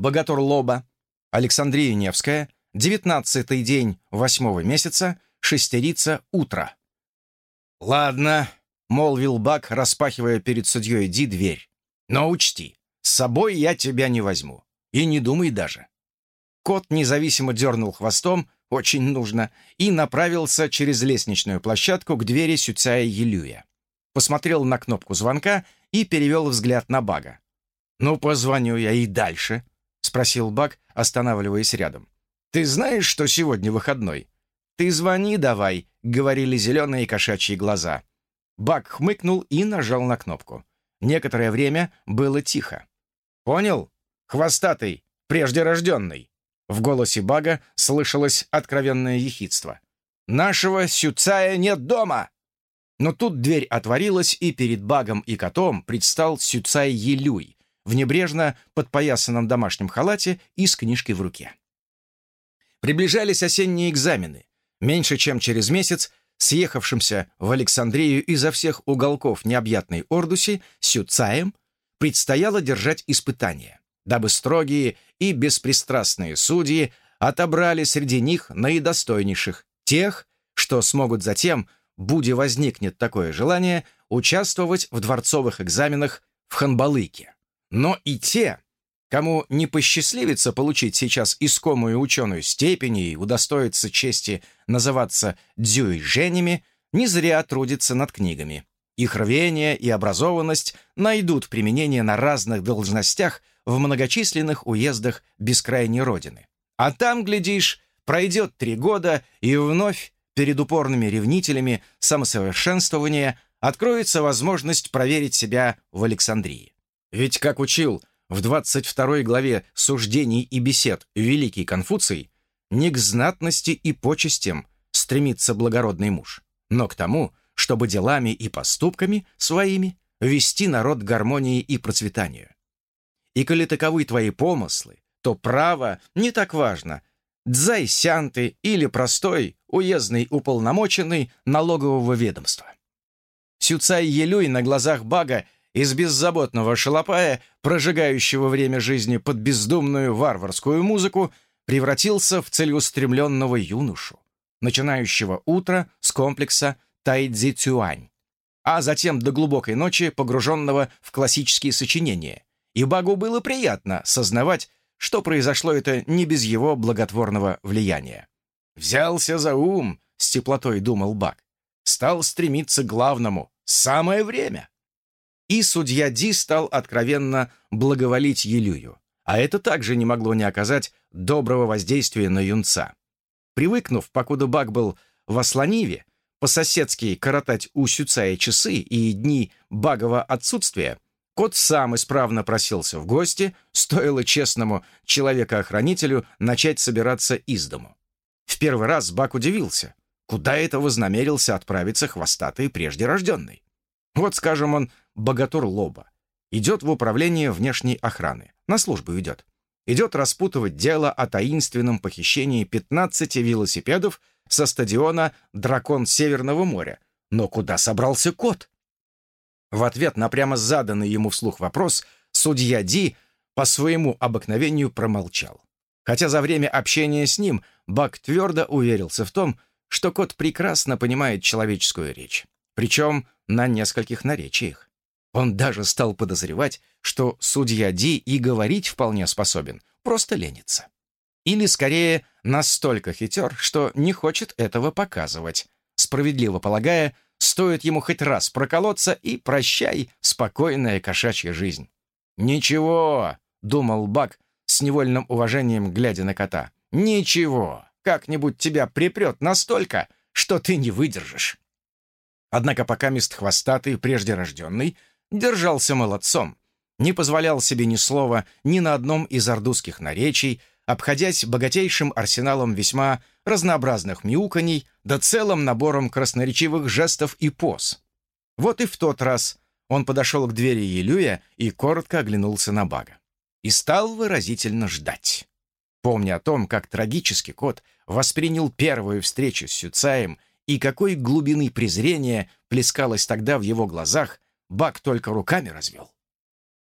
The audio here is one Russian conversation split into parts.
Богатур Лоба, Александрия Невская, девятнадцатый день восьмого месяца, шестерица, утро. «Ладно», — молвил Бак, распахивая перед судьей Ди дверь. «Но учти, с собой я тебя не возьму. И не думай даже». Кот независимо дернул хвостом, очень нужно, и направился через лестничную площадку к двери Сюцая Елюя. Посмотрел на кнопку звонка и перевел взгляд на Бага. «Ну, позвоню я и дальше», — спросил Баг, останавливаясь рядом. «Ты знаешь, что сегодня выходной?» «Ты звони давай», — говорили зеленые кошачьи глаза. Баг хмыкнул и нажал на кнопку. Некоторое время было тихо. «Понял? Хвостатый, прежде рожденный!» В голосе Бага слышалось откровенное ехидство. «Нашего Сюцая нет дома!» Но тут дверь отворилась, и перед Багом и котом предстал Сюцай Елюй в небрежно подпоясанном домашнем халате и с книжкой в руке. Приближались осенние экзамены. Меньше чем через месяц съехавшимся в Александрию изо всех уголков необъятной Ордуси Сюцаем предстояло держать испытания, дабы строгие и беспристрастные судьи отобрали среди них наидостойнейших, тех, что смогут затем, будь возникнет такое желание, участвовать в дворцовых экзаменах в Ханбалыке. Но и те, кому не посчастливится получить сейчас искомую ученую степень и удостоиться чести называться дзюй-женями, не зря трудятся над книгами. Их рвение и образованность найдут применение на разных должностях в многочисленных уездах бескрайней родины. А там, глядишь, пройдет три года, и вновь перед упорными ревнителями самосовершенствования откроется возможность проверить себя в Александрии. Ведь, как учил в 22 главе «Суждений и бесед» великий Конфуций, не к знатности и почестям стремится благородный муж, но к тому, чтобы делами и поступками своими вести народ к гармонии и процветанию. И коли таковы твои помыслы, то право не так важно, дзайсянты или простой уездный уполномоченный налогового ведомства. Сюцай Елюй на глазах Бага из беззаботного шалопая, прожигающего время жизни под бездумную варварскую музыку, превратился в целеустремленного юношу, начинающего утро с комплекса Тайцзи Цюань, а затем до глубокой ночи погруженного в классические сочинения. И Багу было приятно сознавать, что произошло это не без его благотворного влияния. «Взялся за ум», — с теплотой думал Баг. «Стал стремиться к главному. Самое время». И судья Ди стал откровенно благоволить Елюю. А это также не могло не оказать доброго воздействия на юнца. Привыкнув, покуда Баг был в Асланиве, по-соседски коротать у Сюцая часы и дни Багова отсутствия, кот сам исправно просился в гости, стоило честному человека-охранителю начать собираться из дому. В первый раз Баг удивился, куда это вознамерился отправиться хвостатый прежде рожденный. Вот, скажем, он богатур Лоба. Идет в управление внешней охраны. На службу идет. Идет распутывать дело о таинственном похищении 15 велосипедов со стадиона «Дракон Северного моря». Но куда собрался кот? В ответ на прямо заданный ему вслух вопрос судья Ди по своему обыкновению промолчал. Хотя за время общения с ним Бак твердо уверился в том, что кот прекрасно понимает человеческую речь, причем на нескольких наречиях. Он даже стал подозревать, что судья Ди и говорить вполне способен, просто ленится. Или, скорее, настолько хитер, что не хочет этого показывать, справедливо полагая, стоит ему хоть раз проколоться и прощай спокойная кошачья жизнь. «Ничего», — думал Бак с невольным уважением, глядя на кота, «ничего, как-нибудь тебя припрет настолько, что ты не выдержишь». Однако пока мест хвостатый, прежде рожденный, держался молодцом, не позволял себе ни слова ни на одном из ордузских наречий, обходясь богатейшим арсеналом весьма разнообразных мяуканий да целым набором красноречивых жестов и поз. Вот и в тот раз он подошел к двери Елюя и коротко оглянулся на Бага. И стал выразительно ждать. Помня о том, как трагически кот воспринял первую встречу с Сюцаем и какой глубины презрения плескалось тогда в его глазах, Бак только руками развел.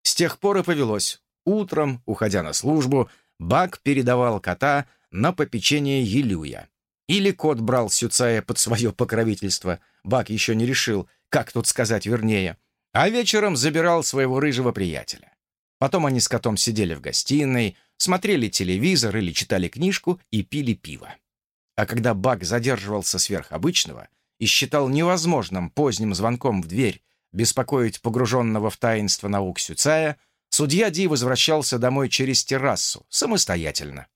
С тех пор и повелось. Утром, уходя на службу, Бак передавал кота на попечение Елюя. Или кот брал Сюцая под свое покровительство, Бак еще не решил, как тут сказать вернее, а вечером забирал своего рыжего приятеля. Потом они с котом сидели в гостиной, смотрели телевизор или читали книжку и пили пиво. А когда Бак задерживался сверх обычного и считал невозможным поздним звонком в дверь беспокоить погруженного в таинство наук Сюцая, судья Ди возвращался домой через террасу, самостоятельно.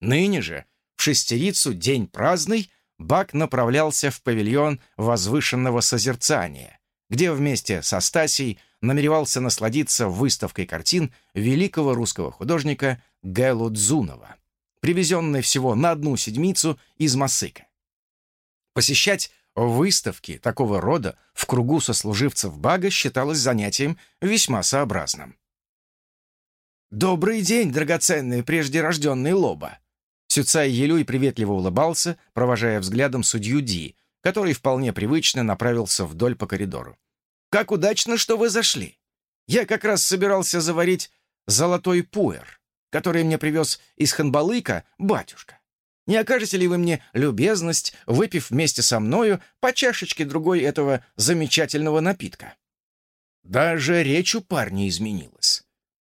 Ныне же, в шестерицу, день праздный, Бак направлялся в павильон возвышенного созерцания, где вместе со Стасией намеревался насладиться выставкой картин великого русского художника Гэлу Дзунова, привезенной всего на одну седмицу из Масыка. Посещать выставки такого рода в кругу сослуживцев Бага считалось занятием весьма сообразным. «Добрый день, драгоценный прежде рожденный Лоба!» Сюцай Елюй приветливо улыбался, провожая взглядом судью Ди, который вполне привычно направился вдоль по коридору. «Как удачно, что вы зашли! Я как раз собирался заварить золотой пуэр, который мне привез из Ханбалыка батюшка. Не окажете ли вы мне любезность, выпив вместе со мною по чашечке другой этого замечательного напитка?» Даже речь у парня изменилась.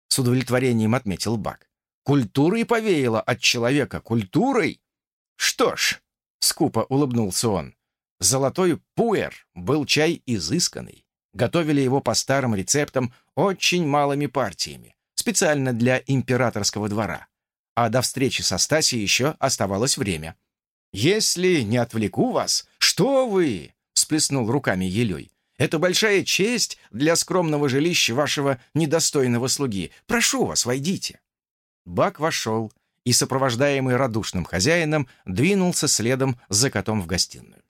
С удовлетворением отметил Бак. Культурой повеяло от человека культурой. Что ж, скупо улыбнулся он. Золотой пуэр был чай изысканный. Готовили его по старым рецептам очень малыми партиями, специально для императорского двора а до встречи со Стасией еще оставалось время. «Если не отвлеку вас, что вы?» — всплеснул руками Елей. «Это большая честь для скромного жилища вашего недостойного слуги. Прошу вас, войдите». Бак вошел и, сопровождаемый радушным хозяином, двинулся следом за котом в гостиную.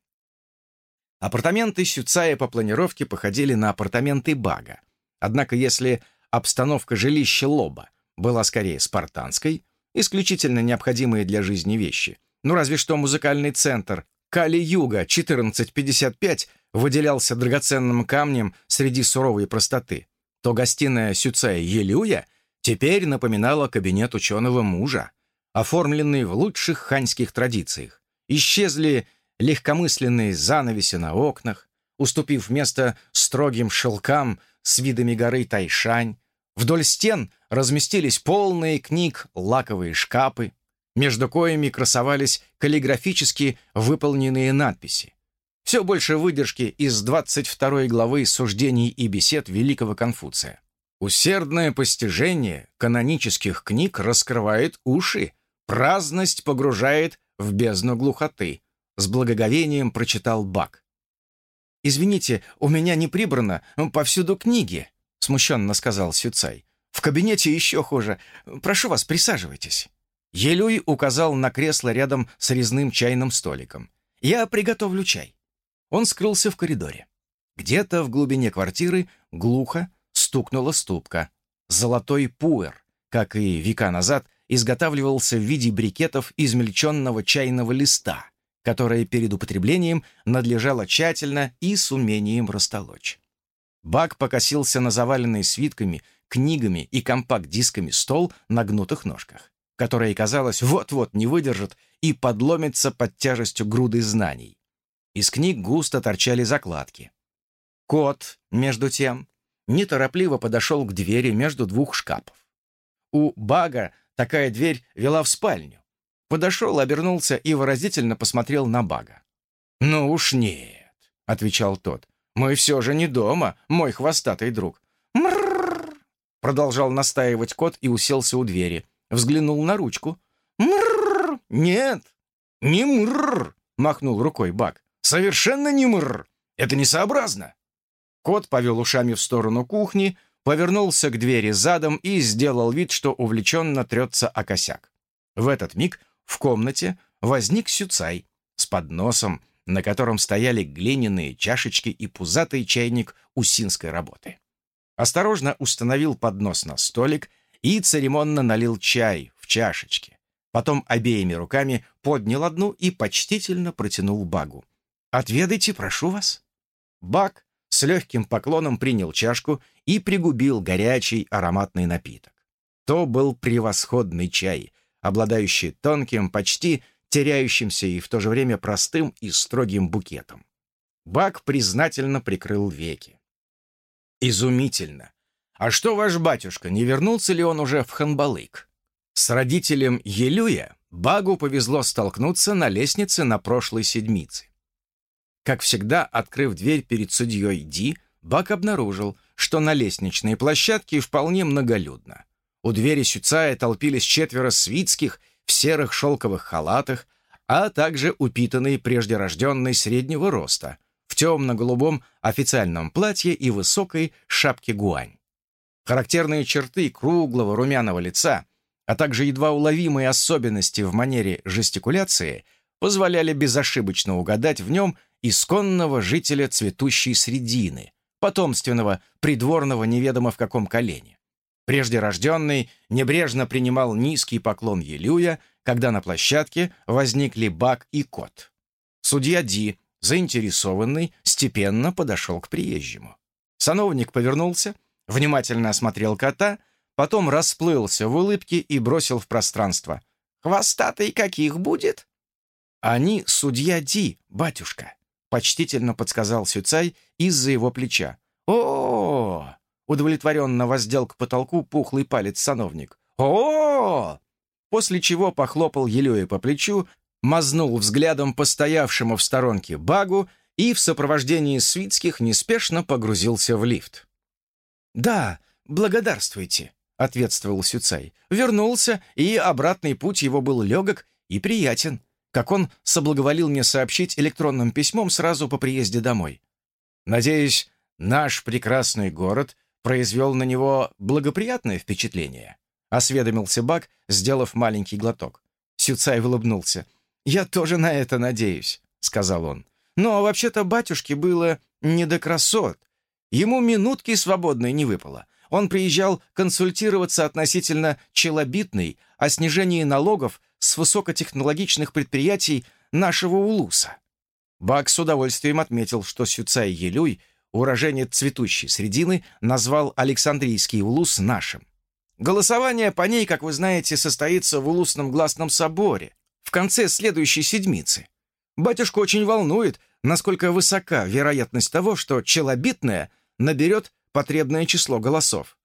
Апартаменты Сюцая по планировке походили на апартаменты Бага. Однако если обстановка жилища Лоба была скорее спартанской, исключительно необходимые для жизни вещи. Ну разве что музыкальный центр Кали-Юга 1455 выделялся драгоценным камнем среди суровой простоты, то гостиная Сюцая Елюя теперь напоминала кабинет ученого мужа, оформленный в лучших ханьских традициях. Исчезли легкомысленные занавеси на окнах, уступив место строгим шелкам с видами горы Тайшань, Вдоль стен разместились полные книг лаковые шкапы, между коями красовались каллиграфически выполненные надписи. Все больше выдержки из 22 главы суждений и бесед великого Конфуция. Усердное постижение канонических книг раскрывает уши, праздность погружает в бездну глухоты. С благоговением прочитал Бак. «Извините, у меня не прибрано, повсюду книги», — смущенно сказал Сюцай. «В кабинете еще хуже. Прошу вас, присаживайтесь». Елюй указал на кресло рядом с резным чайным столиком. «Я приготовлю чай». Он скрылся в коридоре. Где-то в глубине квартиры глухо стукнула ступка. Золотой пуэр, как и века назад, изготавливался в виде брикетов измельченного чайного листа, которое перед употреблением надлежало тщательно и с умением растолочь. Бак покосился на заваленный свитками, книгами и компакт-дисками стол на гнутых ножках, которые, казалось, вот-вот не выдержат и подломятся под тяжестью груды знаний. Из книг густо торчали закладки. Кот, между тем, неторопливо подошел к двери между двух шкафов. У Бага такая дверь вела в спальню. Подошел, обернулся и выразительно посмотрел на Бага. «Ну уж нет», — отвечал тот. Мы все же не дома, мой хвостатый друг. Мрррр! Продолжал настаивать кот и уселся у двери. Взглянул на ручку. Мрррр! Нет, не мрррр! Махнул рукой Бак. Совершенно не мррр! Это несообразно. Кот повел ушами в сторону кухни, повернулся к двери задом и сделал вид, что увлеченно трется о косяк. В этот миг в комнате возник Сюцай с подносом, на котором стояли глиняные чашечки и пузатый чайник усинской работы. Осторожно установил поднос на столик и церемонно налил чай в чашечки. Потом обеими руками поднял одну и почтительно протянул Багу. «Отведайте, прошу вас». Баг с легким поклоном принял чашку и пригубил горячий ароматный напиток. То был превосходный чай, обладающий тонким, почти теряющимся и в то же время простым и строгим букетом. Бак признательно прикрыл веки. «Изумительно! А что ваш батюшка, не вернулся ли он уже в Ханбалык?» С родителем Елюя Багу повезло столкнуться на лестнице на прошлой седмице. Как всегда, открыв дверь перед судьей Ди, Бак обнаружил, что на лестничной площадке вполне многолюдно. У двери Сюцая толпились четверо свитских в серых шелковых халатах, а также упитанный прежде рожденный среднего роста, в темно-голубом официальном платье и высокой шапке гуань. Характерные черты круглого румяного лица, а также едва уловимые особенности в манере жестикуляции позволяли безошибочно угадать в нем исконного жителя цветущей средины, потомственного, придворного неведомо в каком колене. Прежде рожденный небрежно принимал низкий поклон Елюя, когда на площадке возникли Бак и Кот. Судья Ди, заинтересованный, степенно подошел к приезжему. Сановник повернулся, внимательно осмотрел кота, потом расплылся в улыбке и бросил в пространство. «Хвостатый каких будет?» «Они судья Ди, батюшка», — почтительно подсказал Сюцай из-за его плеча. о, удовлетворенно воздел к потолку пухлый палец сановник. о, После чего похлопал Елея по плечу, мазнул взглядом по стоявшему в сторонке багу и в сопровождении свитских неспешно погрузился в лифт. «Да, благодарствуйте», — ответствовал Сюцай. Вернулся, и обратный путь его был легок и приятен как он соблаговолил мне сообщить электронным письмом сразу по приезде домой. Надеюсь, наш прекрасный город произвел на него благоприятное впечатление. Осведомился Бак, сделав маленький глоток. Сюцай улыбнулся. «Я тоже на это надеюсь», — сказал он. «Но вообще-то батюшке было не до красот. Ему минутки свободной не выпало. Он приезжал консультироваться относительно челобитной о снижении налогов с высокотехнологичных предприятий нашего Улуса. Бак с удовольствием отметил, что Сюцай Елюй, уроженец цветущей средины, назвал Александрийский Улус нашим. Голосование по ней, как вы знаете, состоится в Улусном гласном соборе в конце следующей седмицы. Батюшку очень волнует, насколько высока вероятность того, что челобитная наберет потребное число голосов.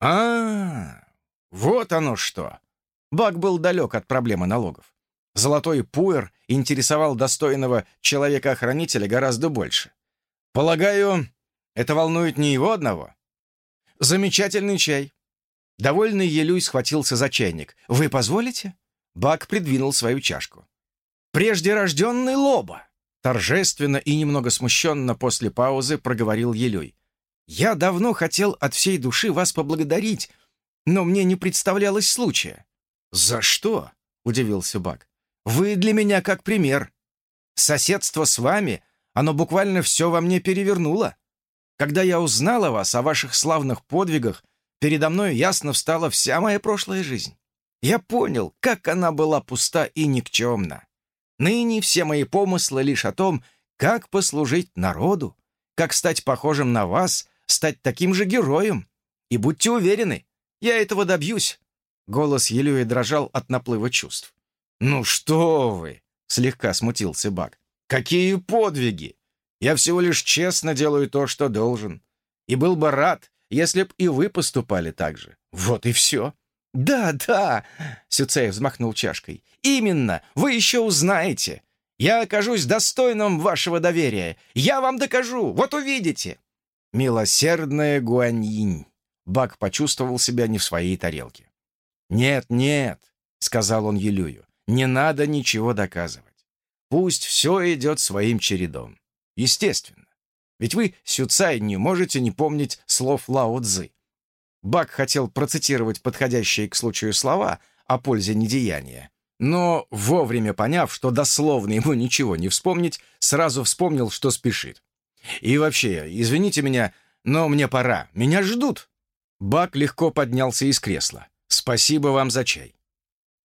а, -а, -а вот оно что! Бак был далек от проблемы налогов. Золотой пуэр интересовал достойного человека-охранителя гораздо больше. Полагаю, это волнует не его одного? Замечательный чай. Довольный Елюй схватился за чайник. «Вы позволите?» Бак придвинул свою чашку. «Прежде рожденный Лоба!» Торжественно и немного смущенно после паузы проговорил Елюй. «Я давно хотел от всей души вас поблагодарить, но мне не представлялось случая. «За что?» — удивился Бак. «Вы для меня как пример. Соседство с вами, оно буквально все во мне перевернуло. Когда я узнал о вас, о ваших славных подвигах, передо мной ясно встала вся моя прошлая жизнь. Я понял, как она была пуста и никчемна. Ныне все мои помыслы лишь о том, как послужить народу, как стать похожим на вас, стать таким же героем. И будьте уверены, я этого добьюсь. Голос Елюи дрожал от наплыва чувств. «Ну что вы!» — слегка смутился Бак. «Какие подвиги! Я всего лишь честно делаю то, что должен. И был бы рад, если б и вы поступали так же. Вот и все». «Да, да!» — Сюцеев взмахнул чашкой. «Именно! Вы еще узнаете! Я окажусь достойным вашего доверия! Я вам докажу! Вот увидите!» «Милосердная Гуаньинь!» Бак почувствовал себя не в своей тарелке. «Нет, нет», — сказал он Елюю, — «не надо ничего доказывать. Пусть все идет своим чередом. Естественно. Ведь вы, Сюцай, не можете не помнить слов Лао Цзы. Бак хотел процитировать подходящие к случаю слова о пользе недеяния, но, вовремя поняв, что дословно ему ничего не вспомнить, сразу вспомнил, что спешит. «И вообще, извините меня, но мне пора, меня ждут». Бак легко поднялся из кресла. Спасибо вам за чай».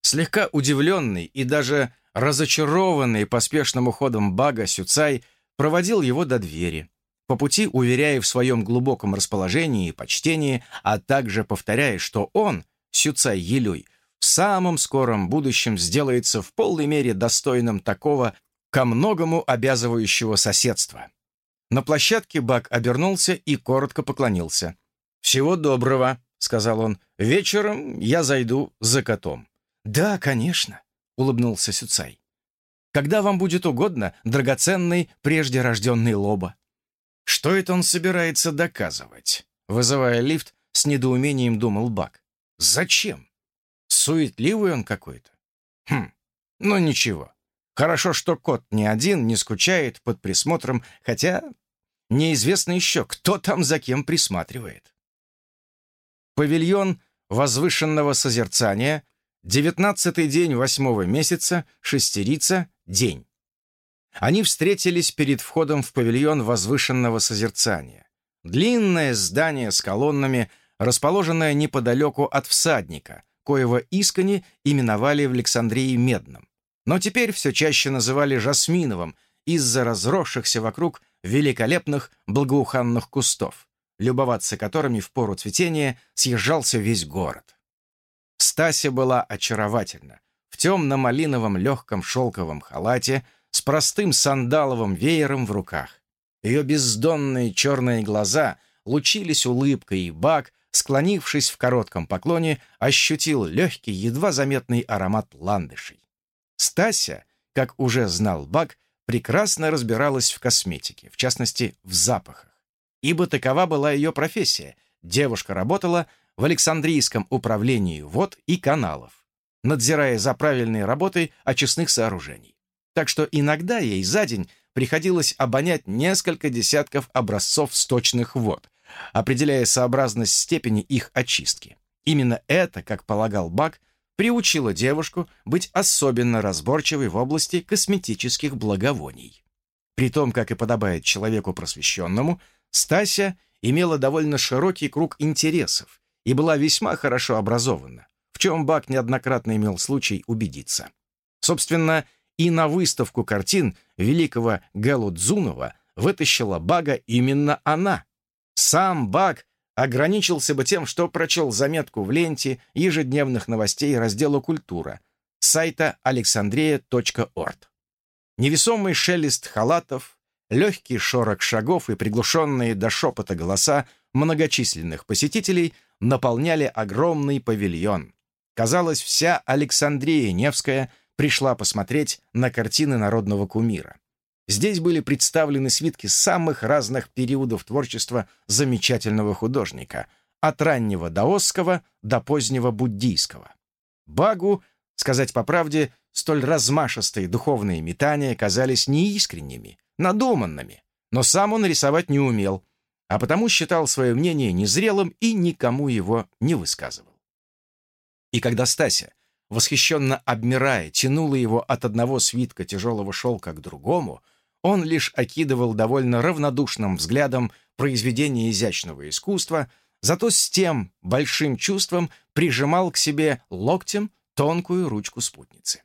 Слегка удивленный и даже разочарованный поспешным уходом Бага Сюцай проводил его до двери, по пути уверяя в своем глубоком расположении и почтении, а также повторяя, что он, Сюцай Елюй, в самом скором будущем сделается в полной мере достойным такого ко многому обязывающего соседства. На площадке Бак обернулся и коротко поклонился. «Всего доброго», — сказал он. «Вечером я зайду за котом». «Да, конечно», — улыбнулся Сюцай. «Когда вам будет угодно, драгоценный, прежде рожденный Лоба». Что это он собирается доказывать? Вызывая лифт, с недоумением думал Бак. Зачем? Суетливый он какой-то. Хм, ну ничего. Хорошо, что кот не один, не скучает под присмотром, хотя неизвестно еще, кто там за кем присматривает. Павильон возвышенного созерцания, девятнадцатый день восьмого месяца, шестерица, день. Они встретились перед входом в павильон возвышенного созерцания. Длинное здание с колоннами, расположенное неподалеку от всадника, коего искони именовали в Александрии Медным. Но теперь все чаще называли Жасминовым из-за разросшихся вокруг великолепных благоуханных кустов, любоваться которыми в пору цветения съезжался весь город. Стася была очаровательна. В темно-малиновом легком шелковом халате с простым сандаловым веером в руках. Ее бездонные черные глаза лучились улыбкой, и Бак, склонившись в коротком поклоне, ощутил легкий, едва заметный аромат ландышей. Стася, как уже знал Бак, прекрасно разбиралась в косметике, в частности, в запахах. Ибо такова была ее профессия. Девушка работала в Александрийском управлении вод и каналов, надзирая за правильной работой очистных сооружений так что иногда ей за день приходилось обонять несколько десятков образцов сточных вод, определяя сообразность степени их очистки. Именно это, как полагал Бак, приучило девушку быть особенно разборчивой в области косметических благовоний. При том, как и подобает человеку просвещенному, Стася имела довольно широкий круг интересов и была весьма хорошо образована, в чем Бак неоднократно имел случай убедиться. Собственно, и на выставку картин великого Гэлу Дзунова вытащила Бага именно она. Сам Баг ограничился бы тем, что прочел заметку в ленте ежедневных новостей раздела «Культура» сайта alexandria.org. Невесомый шелест халатов, легкий шорох шагов и приглушенные до шепота голоса многочисленных посетителей наполняли огромный павильон. Казалось, вся Александрия Невская — пришла посмотреть на картины народного кумира. Здесь были представлены свитки самых разных периодов творчества замечательного художника, от раннего даосского до позднего буддийского. Багу, сказать по правде, столь размашистые духовные метания казались неискренними, надуманными, но сам он рисовать не умел, а потому считал свое мнение незрелым и никому его не высказывал. И когда Стася восхищенно обмирая, тянула его от одного свитка тяжелого шелка к другому, он лишь окидывал довольно равнодушным взглядом произведение изящного искусства, зато с тем большим чувством прижимал к себе локтем тонкую ручку спутницы.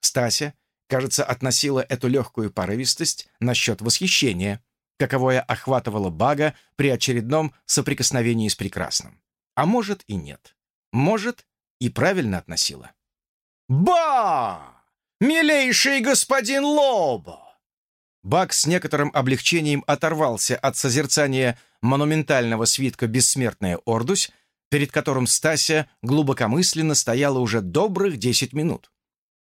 Стася, кажется, относила эту легкую порывистость насчет восхищения, каковое охватывало Бага при очередном соприкосновении с прекрасным. А может и нет. Может, и правильно относила. «Ба! Милейший господин Лобо!» Бак с некоторым облегчением оторвался от созерцания монументального свитка «Бессмертная Ордусь», перед которым Стася глубокомысленно стояла уже добрых десять минут.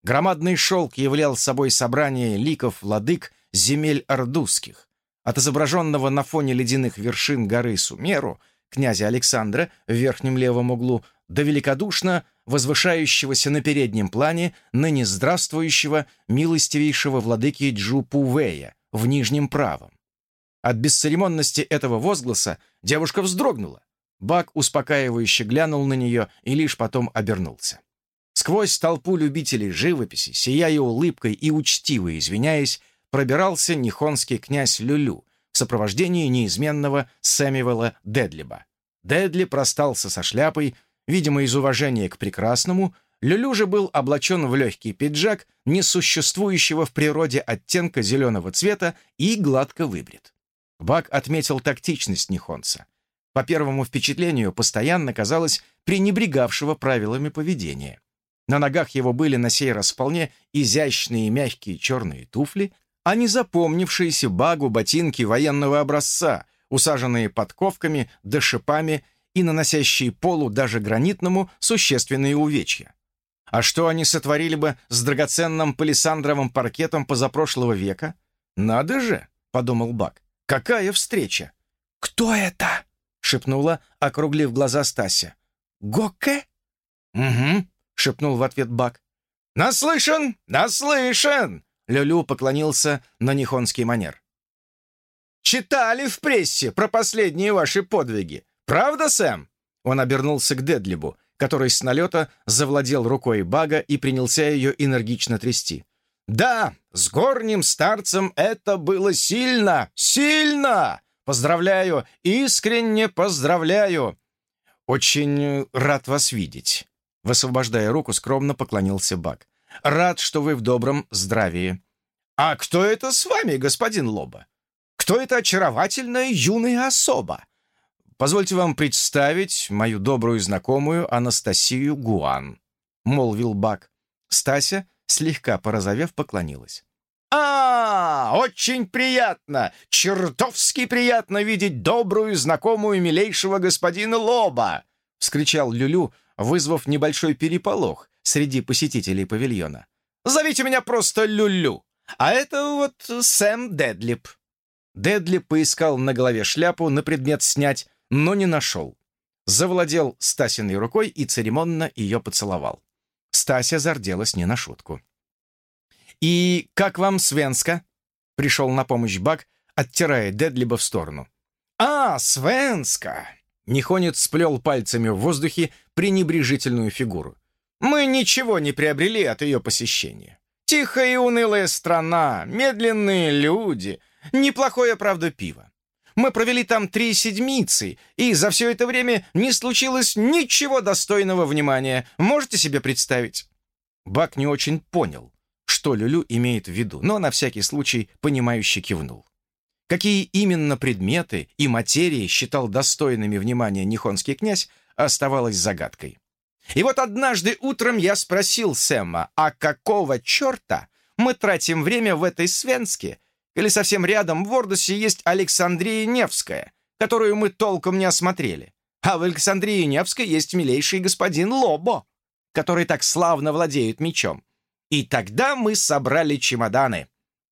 Громадный шелк являл собой собрание ликов владык земель ордузских. От изображенного на фоне ледяных вершин горы Сумеру, князя Александра в верхнем левом углу, до великодушно возвышающегося на переднем плане ныне здравствующего милостивейшего владыки Джупувея в нижнем правом. От бесцеремонности этого возгласа девушка вздрогнула. Бак успокаивающе глянул на нее и лишь потом обернулся. Сквозь толпу любителей живописи, сияя улыбкой и учтиво извиняясь, пробирался нихонский князь Люлю в сопровождении неизменного Сэмюэла Дедлиба. Дедли простался со шляпой, Видимо, из уважения к прекрасному, Люлю же был облачен в легкий пиджак, несуществующего в природе оттенка зеленого цвета, и гладко выбрит. Бак отметил тактичность Нихонца. по первому впечатлению, постоянно, казалось, пренебрегавшего правилами поведения. На ногах его были на сей раз вполне изящные мягкие черные туфли, а не запомнившиеся багу ботинки военного образца, усаженные подковками да шипами и наносящие полу, даже гранитному, существенные увечья. А что они сотворили бы с драгоценным палисандровым паркетом позапрошлого века? «Надо же!» — подумал Бак. «Какая встреча!» «Кто это?» — шепнула, округлив глаза Стася. «Гоке?» «Угу», — шепнул в ответ Бак. «Наслышан! Наслышан!» Люлю поклонился на нихонский манер. «Читали в прессе про последние ваши подвиги. Правда, Сэм?» Он обернулся к Дедлибу, который с налета завладел рукой Бага и принялся ее энергично трясти. «Да, с горним старцем это было сильно, сильно! Поздравляю, искренне поздравляю!» «Очень рад вас видеть», — высвобождая руку, скромно поклонился Баг. «Рад, что вы в добром здравии». «А кто это с вами, господин Лоба? Кто эта очаровательная юная особа?» «Позвольте вам представить мою добрую знакомую Анастасию Гуан», — молвил Бак. Стася, слегка порозовев, поклонилась. «А, очень приятно! Чертовски приятно видеть добрую, знакомую, милейшего господина Лоба!» — вскричал Люлю, вызвав небольшой переполох среди посетителей павильона. «Зовите меня просто Люлю, а это вот Сэм Дедлип». Дедлип поискал на голове шляпу на предмет снять, но не нашел. Завладел Стасиной рукой и церемонно ее поцеловал. Стася зарделась не на шутку. «И как вам Свенска?» — пришел на помощь Бак, оттирая Дедлиба в сторону. «А, Свенска!» — Нихонец сплел пальцами в воздухе пренебрежительную фигуру. «Мы ничего не приобрели от ее посещения. Тихая и унылая страна, медленные люди, неплохое, правда, пиво. Мы провели там три седмицы, и за все это время не случилось ничего достойного внимания. Можете себе представить?» Бак не очень понял, что Люлю имеет в виду, но на всякий случай понимающе кивнул. Какие именно предметы и материи считал достойными внимания Нихонский князь, оставалось загадкой. И вот однажды утром я спросил Сэма, а какого черта мы тратим время в этой Свенске, или совсем рядом в Ордосе есть Александрия Невская, которую мы толком не осмотрели. А в Александрии Невской есть милейший господин Лобо, который так славно владеет мечом. И тогда мы собрали чемоданы.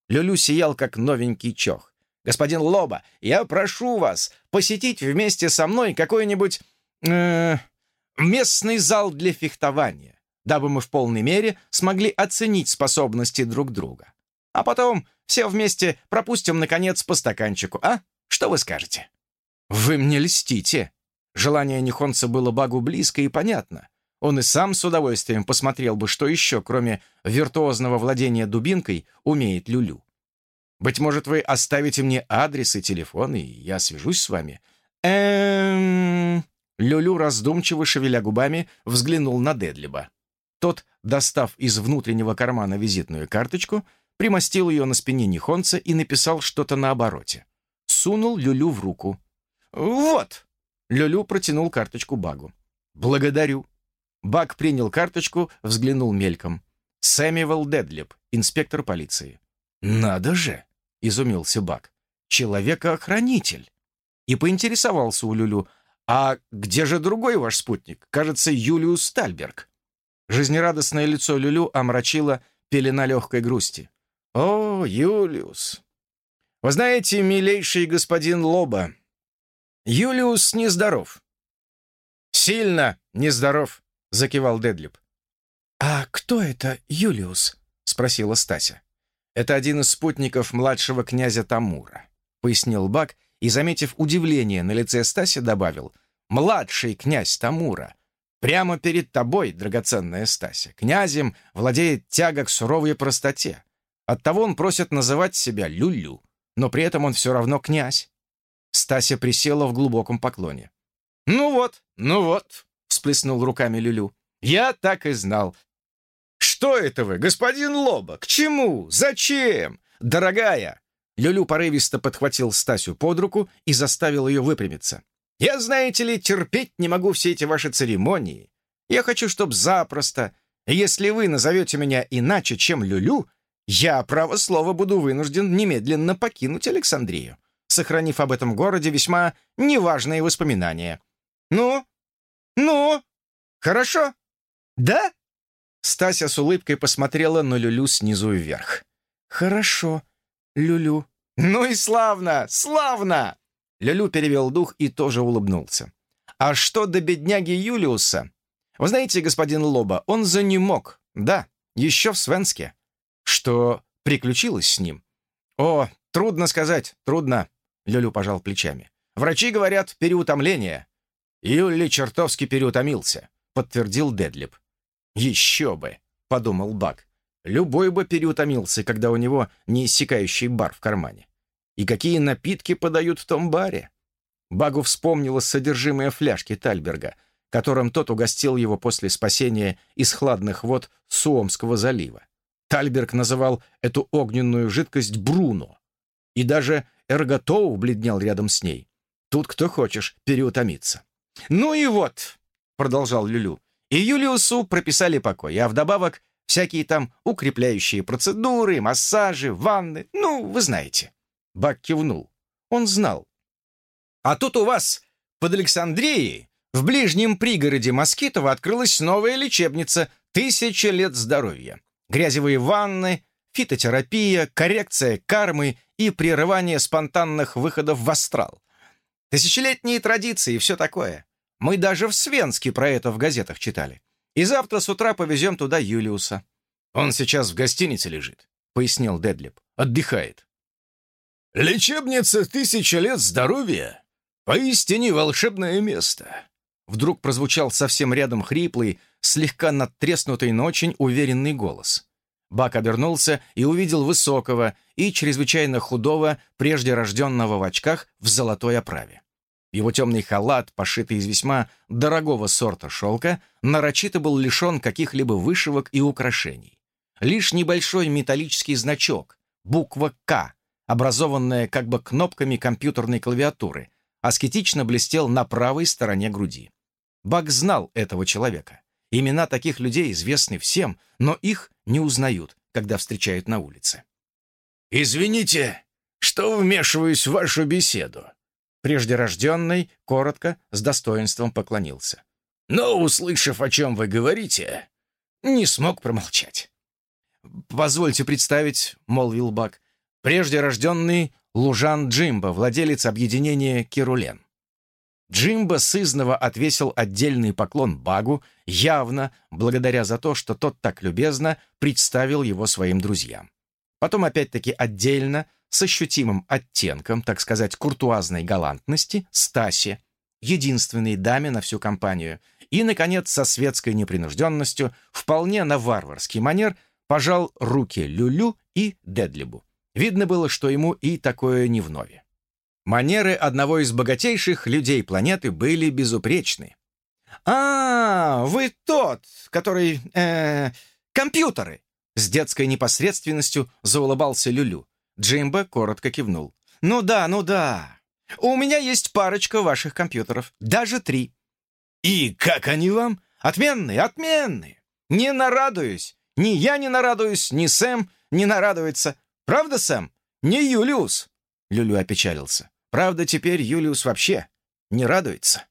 Люлю сиял, как новенький чох. «Господин Лоба, я прошу вас посетить вместе со мной какой-нибудь э, местный зал для фехтования, дабы мы в полной мере смогли оценить способности друг друга. А потом все вместе пропустим, наконец, по стаканчику, а? Что вы скажете?» «Вы мне льстите!» Желание Нихонца было Багу близко и понятно. Он и сам с удовольствием посмотрел бы, что еще, кроме виртуозного владения дубинкой, умеет Люлю. «Быть может, вы оставите мне адрес и телефон, и я свяжусь с вами?» «Эм...» Люлю, раздумчиво шевеля губами, взглянул на Дедлиба. Тот, достав из внутреннего кармана визитную карточку, примостил ее на спине Нихонца и написал что-то на обороте. Сунул Люлю в руку. «Вот!» Люлю протянул карточку Багу. «Благодарю». Баг принял карточку, взглянул мельком. Сэмюэл Дедлип, инспектор полиции. «Надо же!» — изумился Баг. «Человека-охранитель!» И поинтересовался у Люлю. «А где же другой ваш спутник? Кажется, Юлиус Стальберг». Жизнерадостное лицо Люлю омрачило пелена легкой грусти. «О, Юлиус! Вы знаете, милейший господин Лоба, Юлиус нездоров». «Сильно нездоров», — закивал Дедлип. «А кто это Юлиус?» — спросила Стася. «Это один из спутников младшего князя Тамура», — пояснил Бак и, заметив удивление на лице Стаси, добавил. «Младший князь Тамура. Прямо перед тобой, драгоценная Стася, князем владеет тяга к суровой простоте. Оттого он просит называть себя Люлю, но при этом он все равно князь. Стася присела в глубоком поклоне. «Ну вот, ну вот», — всплеснул руками Люлю. «Я так и знал. Что это вы, господин Лоба? К чему? Зачем? Дорогая!» Люлю порывисто подхватил Стасю под руку и заставил ее выпрямиться. Я, знаете ли, терпеть не могу все эти ваши церемонии. Я хочу, чтоб запросто. Если вы назовете меня иначе, чем Люлю, я, право слово, буду вынужден немедленно покинуть Александрию, сохранив об этом городе весьма неважные воспоминания. Ну? Ну? Хорошо? Да?» Стася с улыбкой посмотрела на Люлю снизу вверх. «Хорошо, Люлю». «Ну и славно! Славно!» Люлю перевел дух и тоже улыбнулся. «А что до бедняги Юлиуса? Вы знаете, господин Лоба, он за мог. Да, еще в Свенске. Что приключилось с ним? О, трудно сказать, трудно. Люлю пожал плечами. Врачи говорят, переутомление. Юли чертовски переутомился, подтвердил Дедлип. Еще бы, подумал Бак. Любой бы переутомился, когда у него неиссякающий бар в кармане. И какие напитки подают в том баре? Багу вспомнилось содержимое фляжки Тальберга, которым тот угостил его после спасения из хладных вод Суомского залива. Тальберг называл эту огненную жидкость Бруно. И даже Эрготоу бледнел рядом с ней. Тут кто хочешь переутомиться. «Ну и вот», — продолжал Люлю, «и Юлиусу прописали покой, а вдобавок всякие там укрепляющие процедуры, массажи, ванны, ну, вы знаете». Бак кивнул. Он знал. «А тут у вас под Александрией в ближнем пригороде Москитова открылась новая лечебница «Тысяча лет здоровья» грязевые ванны, фитотерапия, коррекция кармы и прерывание спонтанных выходов в астрал. Тысячелетние традиции и все такое. Мы даже в Свенске про это в газетах читали. И завтра с утра повезем туда Юлиуса. Он сейчас в гостинице лежит, — пояснил Дедлип. Отдыхает. «Лечебница «Тысяча лет здоровья» — поистине волшебное место. Вдруг прозвучал совсем рядом хриплый, слегка надтреснутый, но очень уверенный голос. Бак обернулся и увидел высокого и чрезвычайно худого, прежде рожденного в очках в золотой оправе. Его темный халат, пошитый из весьма дорогого сорта шелка, нарочито был лишен каких-либо вышивок и украшений. Лишь небольшой металлический значок, буква «К», образованная как бы кнопками компьютерной клавиатуры, аскетично блестел на правой стороне груди. Бак знал этого человека. Имена таких людей известны всем, но их не узнают, когда встречают на улице. «Извините, что вмешиваюсь в вашу беседу?» Прежде рожденный, коротко, с достоинством поклонился. «Но, услышав, о чем вы говорите, не смог промолчать». «Позвольте представить», — молвил Бак, «прежде рожденный Лужан Джимба, владелец объединения Кирулен». Джимбо сызново отвесил отдельный поклон Багу, явно благодаря за то, что тот так любезно представил его своим друзьям. Потом опять-таки отдельно, с ощутимым оттенком, так сказать, куртуазной галантности, Стасе, единственной даме на всю компанию, и, наконец, со светской непринужденностью, вполне на варварский манер, пожал руки Люлю и Дедлибу. Видно было, что ему и такое не вновь. Манеры одного из богатейших людей планеты были безупречны. «А, вы тот, который... Э, компьютеры!» С детской непосредственностью заулыбался Люлю. Джимбо коротко кивнул. «Ну да, ну да. У меня есть парочка ваших компьютеров. Даже три». «И как они вам?» «Отменные, отменные. Не нарадуюсь. Ни я не нарадуюсь, ни Сэм не нарадуется. Правда, Сэм? Не Юлиус?» Люлю опечалился. Правда, теперь Юлиус вообще не радуется.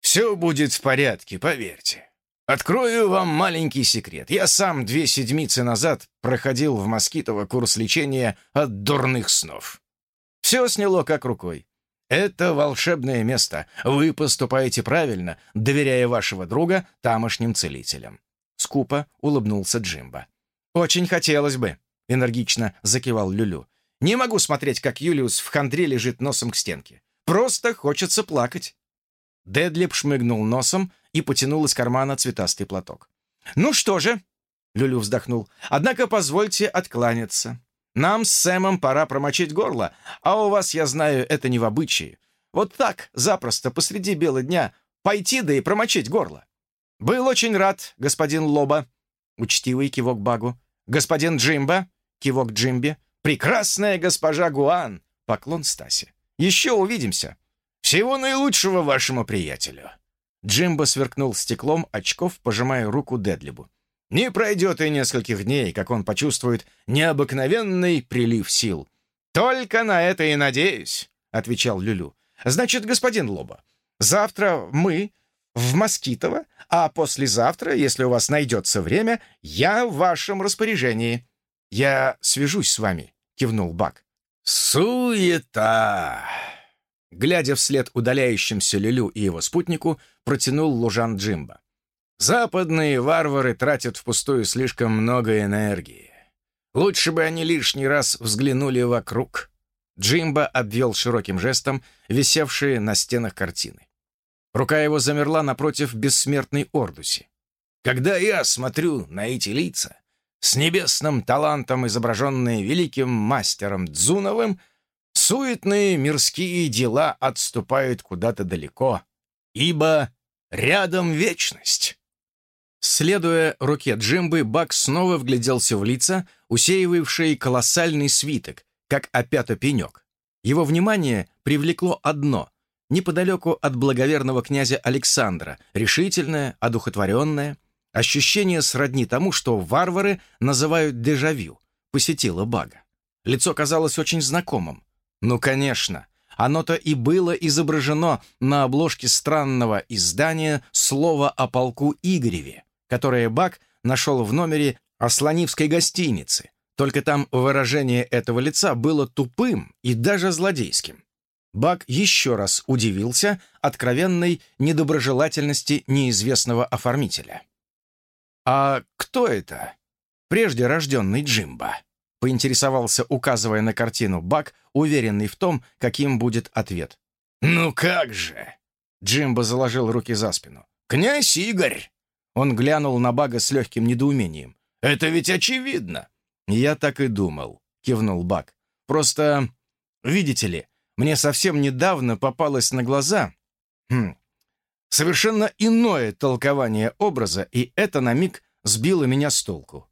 «Все будет в порядке, поверьте. Открою вам маленький секрет. Я сам две седмицы назад проходил в Москитово курс лечения от дурных снов. Все сняло как рукой. Это волшебное место. Вы поступаете правильно, доверяя вашего друга тамошним целителям». Скупо улыбнулся Джимба. «Очень хотелось бы», — энергично закивал Люлю. Не могу смотреть, как Юлиус в хандре лежит носом к стенке. Просто хочется плакать». Дедлип шмыгнул носом и потянул из кармана цветастый платок. «Ну что же», — Люлю вздохнул, — «однако позвольте откланяться. Нам с Сэмом пора промочить горло, а у вас, я знаю, это не в обычае. Вот так, запросто, посреди бела дня, пойти да и промочить горло. Был очень рад, господин Лоба». Учтивый кивок Багу. «Господин Джимба?» Кивок Джимби. «Прекрасная госпожа Гуан!» — поклон Стасе. «Еще увидимся!» Всего наилучшего вашему приятелю!» Джимбо сверкнул стеклом очков, пожимая руку Дедлибу. Не пройдет и нескольких дней, как он почувствует необыкновенный прилив сил. «Только на это и надеюсь», — отвечал Люлю. «Значит, господин Лоба, завтра мы в Москитово, а послезавтра, если у вас найдется время, я в вашем распоряжении». «Я свяжусь с вами», — кивнул Бак. «Суета!» Глядя вслед удаляющимся Люлю и его спутнику, протянул Лужан Джимба. «Западные варвары тратят впустую слишком много энергии. Лучше бы они лишний раз взглянули вокруг». Джимба обвел широким жестом висевшие на стенах картины. Рука его замерла напротив бессмертной Ордуси. «Когда я смотрю на эти лица, с небесным талантом, изображенные великим мастером Дзуновым, суетные мирские дела отступают куда-то далеко, ибо рядом вечность. Следуя руке Джимбы, Бак снова вгляделся в лица, усеивавшие колоссальный свиток, как опята пенек. Его внимание привлекло одно — неподалеку от благоверного князя Александра, решительное, одухотворенное, ощущение сродни тому, что варвары называют дежавю, посетило Бага. Лицо казалось очень знакомым. Ну, конечно, оно-то и было изображено на обложке странного издания «Слово о полку Игореве», которое Бак нашел в номере Ослонивской гостиницы. Только там выражение этого лица было тупым и даже злодейским. Бак еще раз удивился откровенной недоброжелательности неизвестного оформителя. «А кто это?» «Прежде рожденный Джимба», — поинтересовался, указывая на картину Бак, уверенный в том, каким будет ответ. «Ну как же!» Джимба заложил руки за спину. «Князь Игорь!» Он глянул на Бага с легким недоумением. «Это ведь очевидно!» «Я так и думал», — кивнул Баг. «Просто, видите ли, мне совсем недавно попалось на глаза хм, совершенно иное толкование образа, и это на миг сбило меня с толку».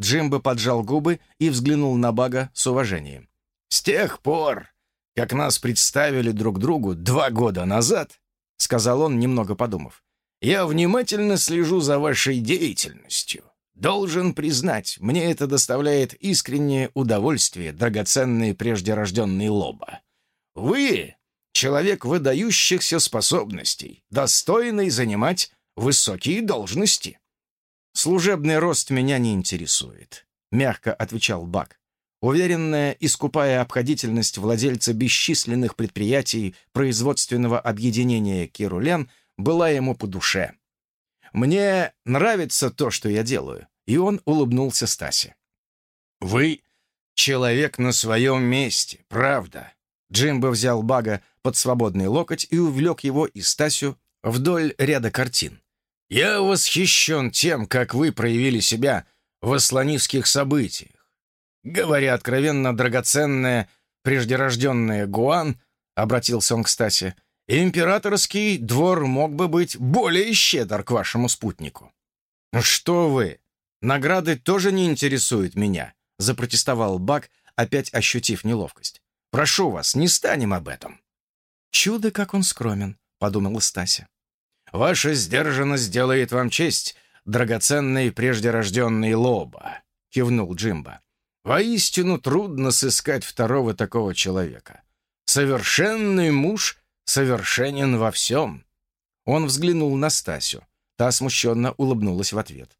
Джимбо поджал губы и взглянул на Бага с уважением. «С тех пор, как нас представили друг другу два года назад», — сказал он, немного подумав, я внимательно слежу за вашей деятельностью. Должен признать, мне это доставляет искреннее удовольствие, драгоценный преждерожденный лоба. Вы — человек выдающихся способностей, достойный занимать высокие должности. «Служебный рост меня не интересует», — мягко отвечал Бак. Уверенная и скупая обходительность владельца бесчисленных предприятий производственного объединения «Кирулен» — была ему по душе. «Мне нравится то, что я делаю», и он улыбнулся Стасе. «Вы человек на своем месте, правда?» Джимбо взял Бага под свободный локоть и увлек его и Стасю вдоль ряда картин. «Я восхищен тем, как вы проявили себя в ослонивских событиях. Говоря откровенно, драгоценная, преждерожденная Гуан, — обратился он к Стасе, императорский двор мог бы быть более щедр к вашему спутнику». «Ну «Что вы? Награды тоже не интересуют меня», — запротестовал Бак, опять ощутив неловкость. «Прошу вас, не станем об этом». «Чудо, как он скромен», — подумала Стася. «Ваша сдержанность делает вам честь, драгоценный преждерожденный лоба», — кивнул Джимба. «Воистину трудно сыскать второго такого человека. Совершенный муж совершенен во всем». Он взглянул на Стасю. Та смущенно улыбнулась в ответ.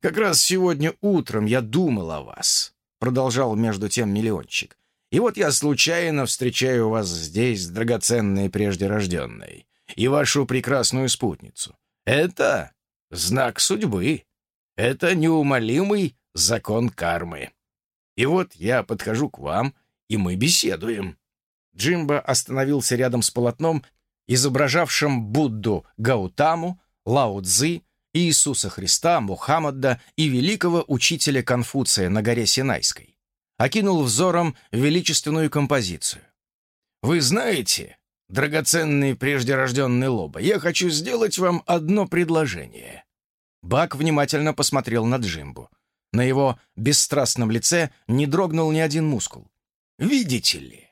«Как раз сегодня утром я думал о вас», — продолжал между тем миллиончик. «И вот я случайно встречаю вас здесь, драгоценной прежде рожденной, и вашу прекрасную спутницу. Это знак судьбы. Это неумолимый закон кармы. И вот я подхожу к вам, и мы беседуем. Джимба остановился рядом с полотном, изображавшим Будду Гаутаму, Лао Цзы, Иисуса Христа, Мухаммада и великого учителя Конфуция на горе Синайской. Окинул взором величественную композицию. «Вы знаете, драгоценный преждерожденный лоба, я хочу сделать вам одно предложение». Бак внимательно посмотрел на Джимбу. На его бесстрастном лице не дрогнул ни один мускул. «Видите ли,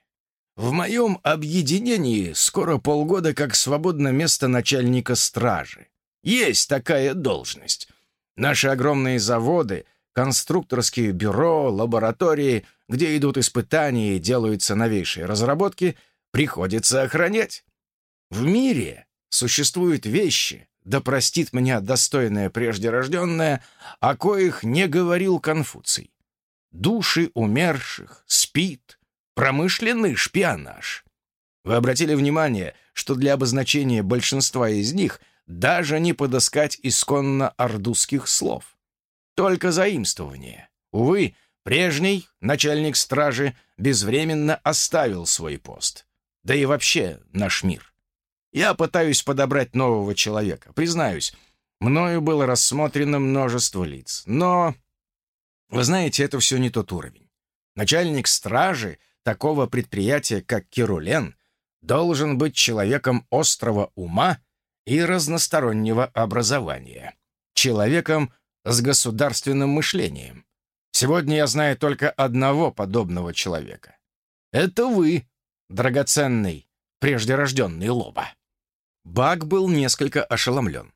В моем объединении скоро полгода как свободно место начальника стражи. Есть такая должность. Наши огромные заводы, конструкторские бюро, лаборатории, где идут испытания и делаются новейшие разработки, приходится охранять. В мире существуют вещи, да простит меня достойное преждерожденное, о коих не говорил Конфуций. Души умерших, спит, промышленный шпионаж. Вы обратили внимание, что для обозначения большинства из них даже не подыскать исконно ордузских слов. Только заимствование. Увы, прежний начальник стражи безвременно оставил свой пост. Да и вообще наш мир. Я пытаюсь подобрать нового человека. Признаюсь, мною было рассмотрено множество лиц. Но, вы знаете, это все не тот уровень. Начальник стражи такого предприятия, как Кирулен, должен быть человеком острого ума и разностороннего образования, человеком с государственным мышлением. Сегодня я знаю только одного подобного человека. Это вы, драгоценный, преждерожденный Лоба. Баг был несколько ошеломлен.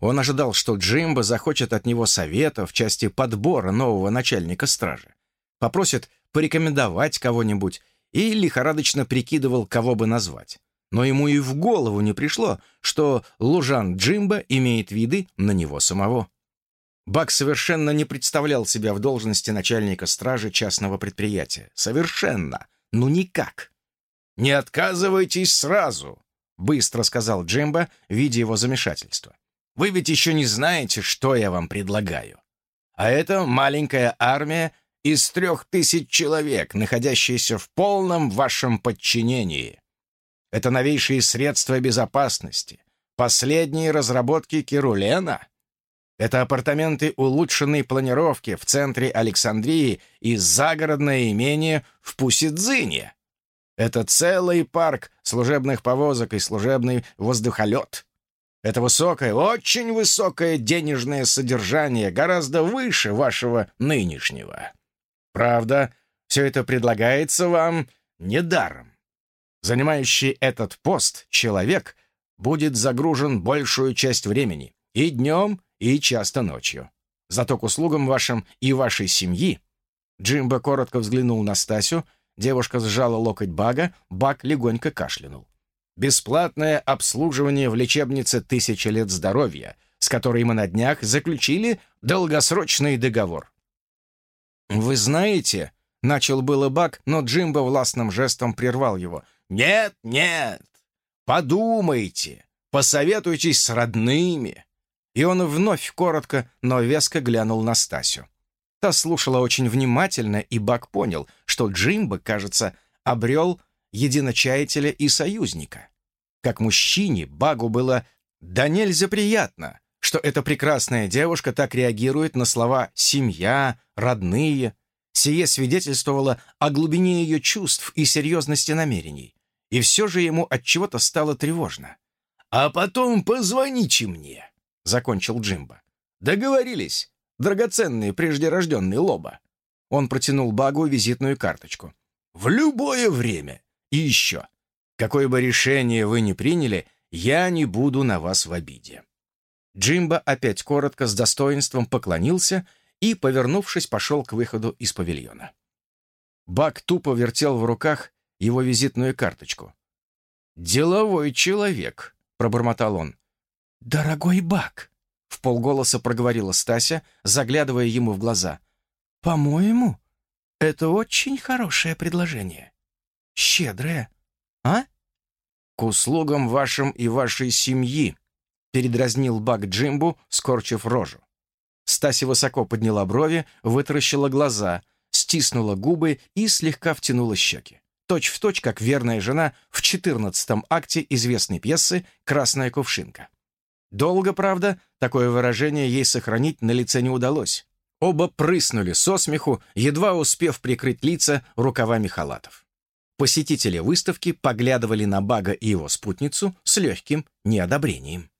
Он ожидал, что Джимбо захочет от него совета в части подбора нового начальника стражи. Попросит порекомендовать кого-нибудь и лихорадочно прикидывал, кого бы назвать. Но ему и в голову не пришло, что Лужан Джимба имеет виды на него самого. Бак совершенно не представлял себя в должности начальника стражи частного предприятия. Совершенно. Ну никак. «Не отказывайтесь сразу», — быстро сказал Джимба, видя его замешательство. «Вы ведь еще не знаете, что я вам предлагаю. А это маленькая армия из трех тысяч человек, находящиеся в полном вашем подчинении. Это новейшие средства безопасности, последние разработки Кирулена. Это апартаменты улучшенной планировки в центре Александрии и загородное имение в Пусидзине. Это целый парк служебных повозок и служебный воздухолет. Это высокое, очень высокое денежное содержание, гораздо выше вашего нынешнего. Правда, все это предлагается вам недаром. Занимающий этот пост человек будет загружен большую часть времени, и днем, и часто ночью. Зато к услугам вашим и вашей семьи Джимбо коротко взглянул на Стасю, девушка сжала локоть Бага, Баг легонько кашлянул. Бесплатное обслуживание в лечебнице «Тысяча лет здоровья», с которой мы на днях заключили долгосрочный договор. «Вы знаете...» — начал было Бак, но Джимбо властным жестом прервал его. «Нет, нет! Подумайте! Посоветуйтесь с родными!» И он вновь коротко, но веско глянул на Стасю. Та слушала очень внимательно, и Бак понял, что Джимбо, кажется, обрел единочаятеля и союзника. Как мужчине Багу было да нельзя приятно, что эта прекрасная девушка так реагирует на слова «семья», «родные». Сие свидетельствовало о глубине ее чувств и серьезности намерений. И все же ему от чего то стало тревожно. «А потом позвоните мне», — закончил Джимба. «Договорились, драгоценный преждерожденный Лоба». Он протянул Багу визитную карточку. «В любое время. И еще. Какое бы решение вы ни приняли, я не буду на вас в обиде». Джимба опять коротко, с достоинством поклонился и, повернувшись, пошел к выходу из павильона. Бак тупо вертел в руках его визитную карточку. «Деловой человек», — пробормотал он. «Дорогой Бак», — в полголоса проговорила Стася, заглядывая ему в глаза. «По-моему, это очень хорошее предложение. Щедрое, а?» «К услугам вашим и вашей семьи», передразнил Бак Джимбу, скорчив рожу. Стася высоко подняла брови, вытаращила глаза, стиснула губы и слегка втянула щеки. Точь в точь, как верная жена в четырнадцатом акте известной пьесы «Красная кувшинка». Долго, правда, такое выражение ей сохранить на лице не удалось. Оба прыснули со смеху, едва успев прикрыть лица рукавами халатов. Посетители выставки поглядывали на Бага и его спутницу с легким неодобрением.